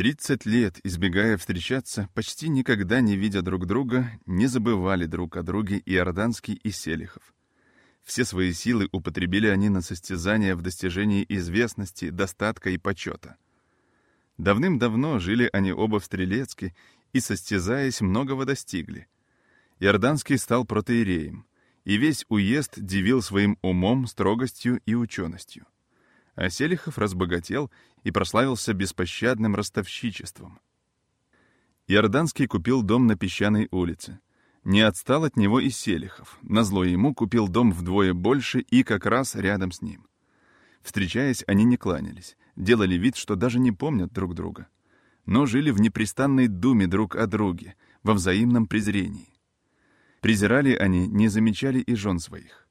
Тридцать лет, избегая встречаться, почти никогда не видя друг друга, не забывали друг о друге Иорданский и Селихов. Все свои силы употребили они на состязания в достижении известности, достатка и почета. Давным-давно жили они оба в Стрелецке и, состязаясь, многого достигли. Иорданский стал протеереем, и весь уезд дивил своим умом, строгостью и ученостью а Селихов разбогател и прославился беспощадным ростовщичеством. Иорданский купил дом на песчаной улице. Не отстал от него и Селихов. Назло ему купил дом вдвое больше и как раз рядом с ним. Встречаясь, они не кланялись, делали вид, что даже не помнят друг друга. Но жили в непрестанной думе друг о друге, во взаимном презрении. Презирали они, не замечали и жен своих.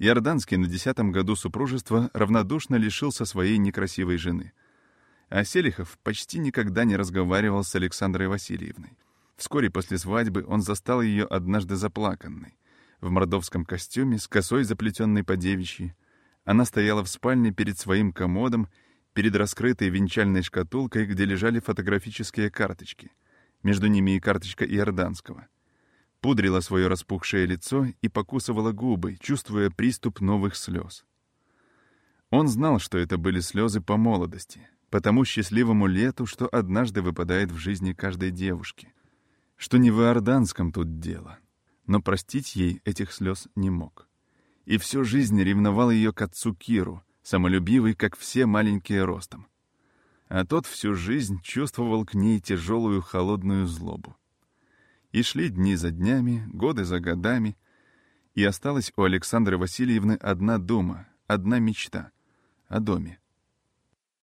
Иорданский на десятом году супружества равнодушно лишился своей некрасивой жены. А Селихов почти никогда не разговаривал с Александрой Васильевной. Вскоре после свадьбы он застал ее однажды заплаканной. В мордовском костюме, с косой заплетенной по девичьи. Она стояла в спальне перед своим комодом, перед раскрытой венчальной шкатулкой, где лежали фотографические карточки. Между ними и карточка Иорданского пудрила свое распухшее лицо и покусывала губы, чувствуя приступ новых слез. Он знал, что это были слезы по молодости, по тому счастливому лету, что однажды выпадает в жизни каждой девушки, что не в Иорданском тут дело, но простить ей этих слез не мог. И всю жизнь ревновал ее к отцу Киру, самолюбивый, как все маленькие ростом. А тот всю жизнь чувствовал к ней тяжелую холодную злобу. И шли дни за днями, годы за годами, и осталась у Александры Васильевны одна дума, одна мечта — о доме.